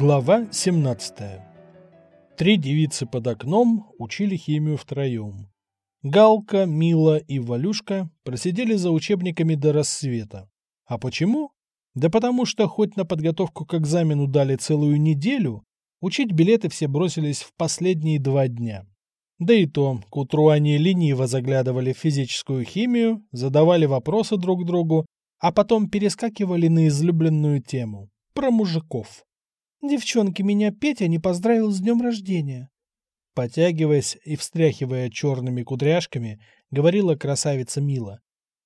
Глава 17. Три девицы под окном учили химию втроем. Галка, Мила и Валюшка просидели за учебниками до рассвета. А почему? Да потому что хоть на подготовку к экзамену дали целую неделю, учить билеты все бросились в последние два дня. Да и то, к утру они лениво заглядывали в физическую химию, задавали вопросы друг другу, а потом перескакивали на излюбленную тему – про мужиков. «Девчонки, меня Петя не поздравил с днем рождения». Потягиваясь и встряхивая черными кудряшками, говорила красавица Мила.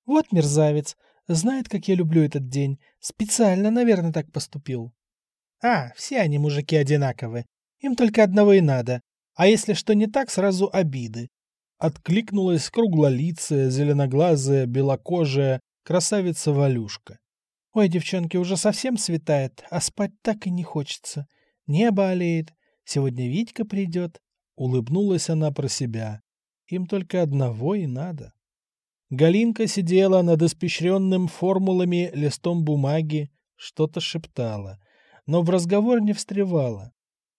«Вот мерзавец, знает, как я люблю этот день. Специально, наверное, так поступил». «А, все они мужики одинаковы. Им только одного и надо. А если что не так, сразу обиды. Откликнулась круглолицая, зеленоглазая, белокожая красавица Валюшка. Ой, девчонки, уже совсем светает, а спать так и не хочется. Небо олеет. Сегодня Витька придет. Улыбнулась она про себя. Им только одного и надо. Галинка сидела над испещренным формулами листом бумаги, что-то шептала, но в разговор не встревала.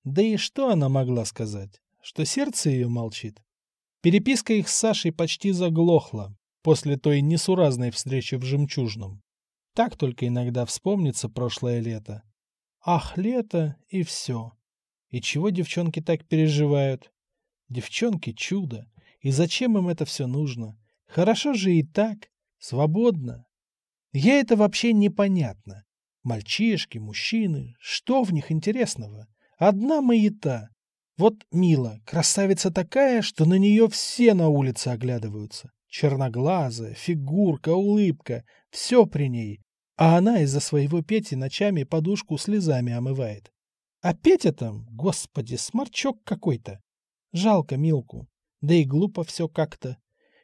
Да и что она могла сказать? что сердце ее молчит. Переписка их с Сашей почти заглохла после той несуразной встречи в «Жемчужном». Так только иногда вспомнится прошлое лето. Ах, лето, и все. И чего девчонки так переживают? Девчонки — чудо. И зачем им это все нужно? Хорошо же и так. Свободно. Я это вообще непонятно. Мальчишки, мужчины, что в них интересного? Одна маята. Вот Мила, красавица такая, что на нее все на улице оглядываются. Черноглазая, фигурка, улыбка, все при ней. А она из-за своего Пети ночами подушку слезами омывает. А Петя там, господи, сморчок какой-то. Жалко Милку. Да и глупо все как-то.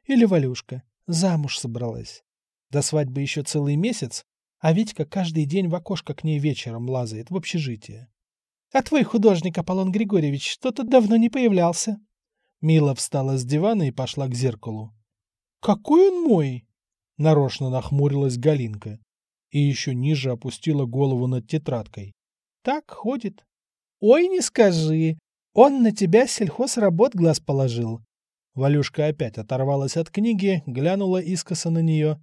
Или Валюшка, замуж собралась. До свадьбы еще целый месяц, а Витька каждый день в окошко к ней вечером лазает в общежитие. А твой художник Аполлон Григорьевич что-то давно не появлялся. Мила встала с дивана и пошла к зеркалу. Какой он мой? Нарочно нахмурилась Галинка и еще ниже опустила голову над тетрадкой. Так ходит. Ой, не скажи. Он на тебя сельхозработ глаз положил. Валюшка опять оторвалась от книги, глянула искоса на нее.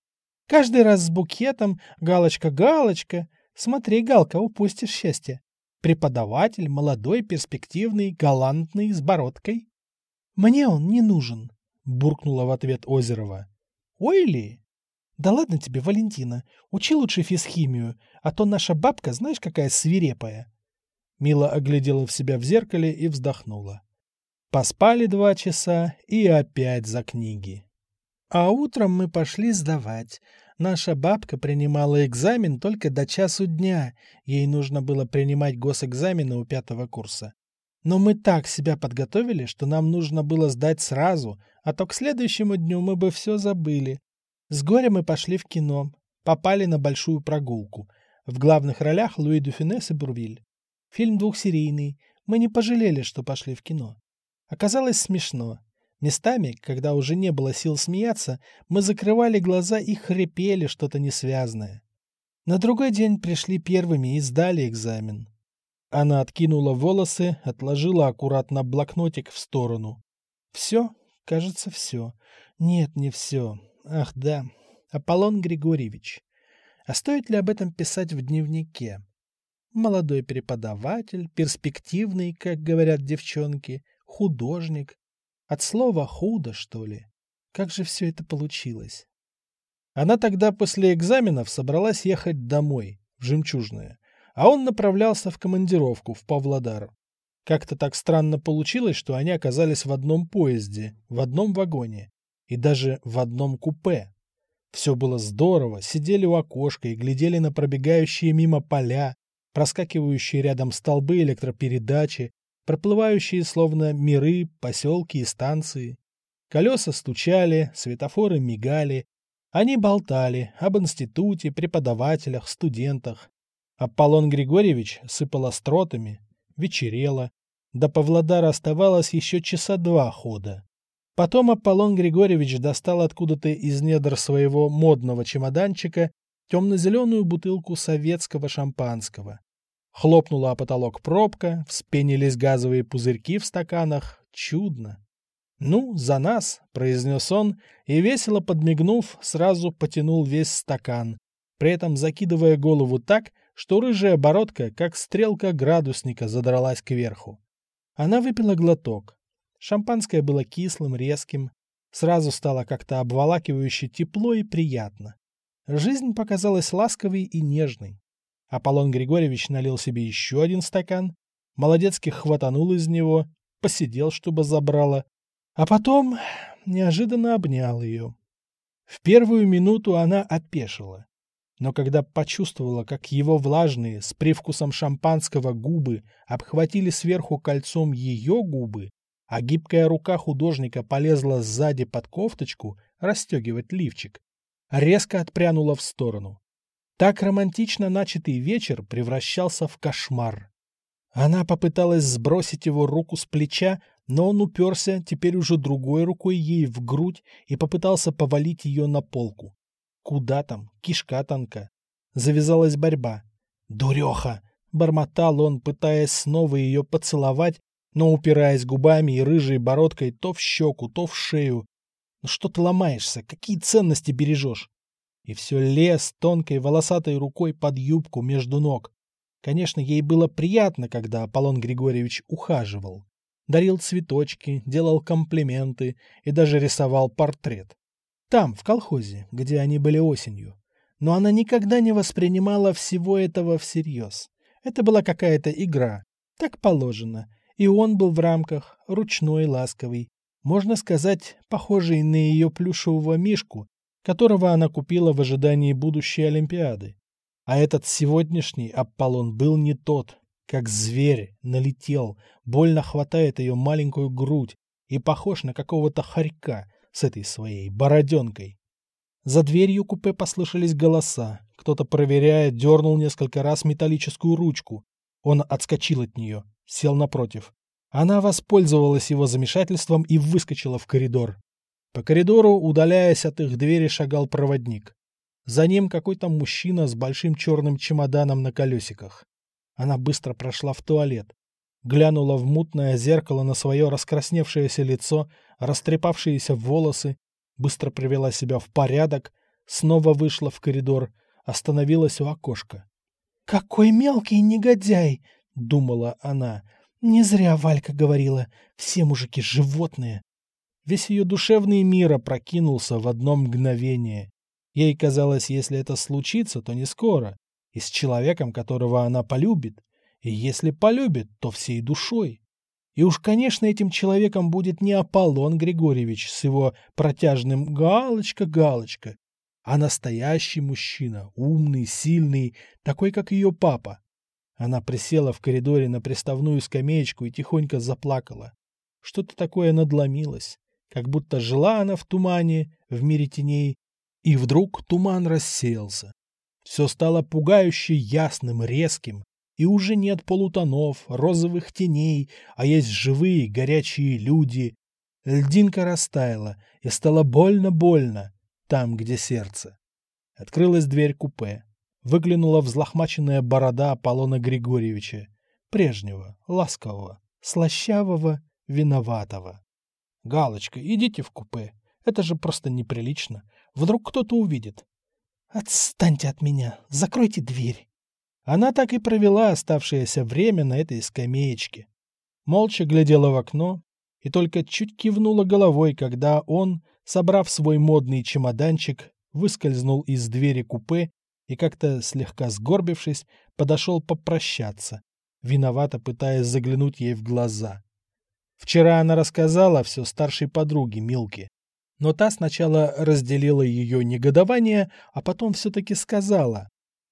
Каждый раз с букетом, галочка-галочка. Смотри, Галка, упустишь счастье. Преподаватель, молодой, перспективный, галантный, с бородкой. «Мне он не нужен», — буркнула в ответ Озерова. «Ой ли?» «Да ладно тебе, Валентина, учи лучше физхимию, а то наша бабка, знаешь, какая свирепая». Мила оглядела в себя в зеркале и вздохнула. Поспали два часа и опять за книги. А утром мы пошли сдавать. Наша бабка принимала экзамен только до часу дня. Ей нужно было принимать госэкзамены у пятого курса. Но мы так себя подготовили, что нам нужно было сдать сразу, а то к следующему дню мы бы все забыли. С горя мы пошли в кино. Попали на большую прогулку. В главных ролях Луи Дюфинес и Бурвиль. Фильм двухсерийный. Мы не пожалели, что пошли в кино. Оказалось смешно. Местами, когда уже не было сил смеяться, мы закрывали глаза и хрипели что-то несвязное. На другой день пришли первыми и сдали экзамен. Она откинула волосы, отложила аккуратно блокнотик в сторону. Все, кажется, все. Нет, не все. Ах да, Аполлон Григорьевич. А стоит ли об этом писать в дневнике? Молодой преподаватель, перспективный, как говорят девчонки, художник, от слова «худо», что ли? Как же все это получилось? Она тогда после экзаменов собралась ехать домой, в Жемчужное, а он направлялся в командировку в Павлодар. Как-то так странно получилось, что они оказались в одном поезде, в одном вагоне и даже в одном купе. Все было здорово, сидели у окошка и глядели на пробегающие мимо поля, проскакивающие рядом столбы электропередачи, проплывающие словно миры, поселки и станции. Колеса стучали, светофоры мигали. Они болтали об институте, преподавателях, студентах. Аполлон Григорьевич сыпал остротами, вечерело. До Павлодара оставалось еще часа два хода. Потом Аполлон Григорьевич достал откуда-то из недр своего модного чемоданчика темно-зеленую бутылку советского шампанского. Хлопнула о потолок пробка, вспенились газовые пузырьки в стаканах. Чудно. «Ну, за нас!» — произнес он, и, весело подмигнув, сразу потянул весь стакан, при этом закидывая голову так, что рыжая бородка, как стрелка градусника, задралась кверху. Она выпила глоток. Шампанское было кислым, резким. Сразу стало как-то обволакивающе тепло и приятно. Жизнь показалась ласковой и нежной. Аполлон Григорьевич налил себе еще один стакан, молодецкий хватанул из него, посидел, чтобы забрало, а потом неожиданно обнял ее. В первую минуту она опешила, но когда почувствовала, как его влажные, с привкусом шампанского губы обхватили сверху кольцом ее губы, а гибкая рука художника полезла сзади под кофточку расстегивать лифчик, резко отпрянула в сторону. Так романтично начатый вечер превращался в кошмар. Она попыталась сбросить его руку с плеча, но он уперся теперь уже другой рукой ей в грудь и попытался повалить ее на полку. Куда там? Кишка тонка. Завязалась борьба. «Дуреха!» — бормотал он, пытаясь снова ее поцеловать, но упираясь губами и рыжей бородкой то в щеку, то в шею. «Ну что ты ломаешься? Какие ценности бережешь?» и все лез тонкой волосатой рукой под юбку между ног. Конечно, ей было приятно, когда Аполлон Григорьевич ухаживал. Дарил цветочки, делал комплименты и даже рисовал портрет. Там, в колхозе, где они были осенью. Но она никогда не воспринимала всего этого всерьез. Это была какая-то игра. Так положено. И он был в рамках, ручной, ласковый. Можно сказать, похожий на ее плюшевого мишку, которого она купила в ожидании будущей Олимпиады. А этот сегодняшний Аполлон был не тот, как зверь, налетел, больно хватает ее маленькую грудь и похож на какого-то хорька с этой своей бороденкой. За дверью купе послышались голоса. Кто-то, проверяя, дернул несколько раз металлическую ручку. Он отскочил от нее, сел напротив. Она воспользовалась его замешательством и выскочила в коридор. По коридору, удаляясь от их двери, шагал проводник. За ним какой-то мужчина с большим черным чемоданом на колесиках. Она быстро прошла в туалет. Глянула в мутное зеркало на свое раскрасневшееся лицо, растрепавшиеся волосы, быстро привела себя в порядок, снова вышла в коридор, остановилась у окошка. «Какой мелкий негодяй!» — думала она. «Не зря Валька говорила, все мужики животные. Весь ее душевный мир опрокинулся в одно мгновение. Ей казалось, если это случится, то не скоро, и с человеком, которого она полюбит. И если полюбит, то всей душой. И уж, конечно, этим человеком будет не Аполлон Григорьевич с его протяжным «галочка-галочка», а настоящий мужчина, умный, сильный, такой, как ее папа. Она присела в коридоре на приставную скамеечку и тихонько заплакала. Что-то такое надломилось как будто жила она в тумане, в мире теней, и вдруг туман рассеялся. Все стало пугающе ясным, резким, и уже нет полутонов, розовых теней, а есть живые, горячие люди. Льдинка растаяла, и стало больно-больно, там, где сердце. Открылась дверь купе. Выглянула взлохмаченная борода Аполлона Григорьевича, прежнего, ласкового, слащавого, виноватого. «Галочка, идите в купе. Это же просто неприлично. Вдруг кто-то увидит». «Отстаньте от меня! Закройте дверь!» Она так и провела оставшееся время на этой скамеечке. Молча глядела в окно и только чуть кивнула головой, когда он, собрав свой модный чемоданчик, выскользнул из двери купе и как-то слегка сгорбившись, подошел попрощаться, виновато пытаясь заглянуть ей в глаза. Вчера она рассказала все старшей подруге Милке. Но та сначала разделила ее негодование, а потом все-таки сказала.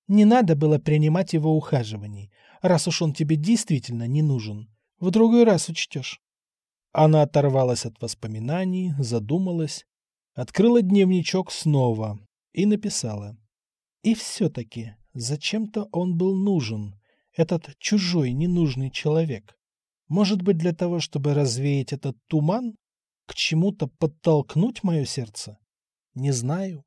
Не надо было принимать его ухаживаний, раз уж он тебе действительно не нужен. В другой раз учтешь. Она оторвалась от воспоминаний, задумалась, открыла дневничок снова и написала. И все-таки зачем-то он был нужен, этот чужой ненужный человек. Может быть, для того, чтобы развеять этот туман? К чему-то подтолкнуть мое сердце? Не знаю.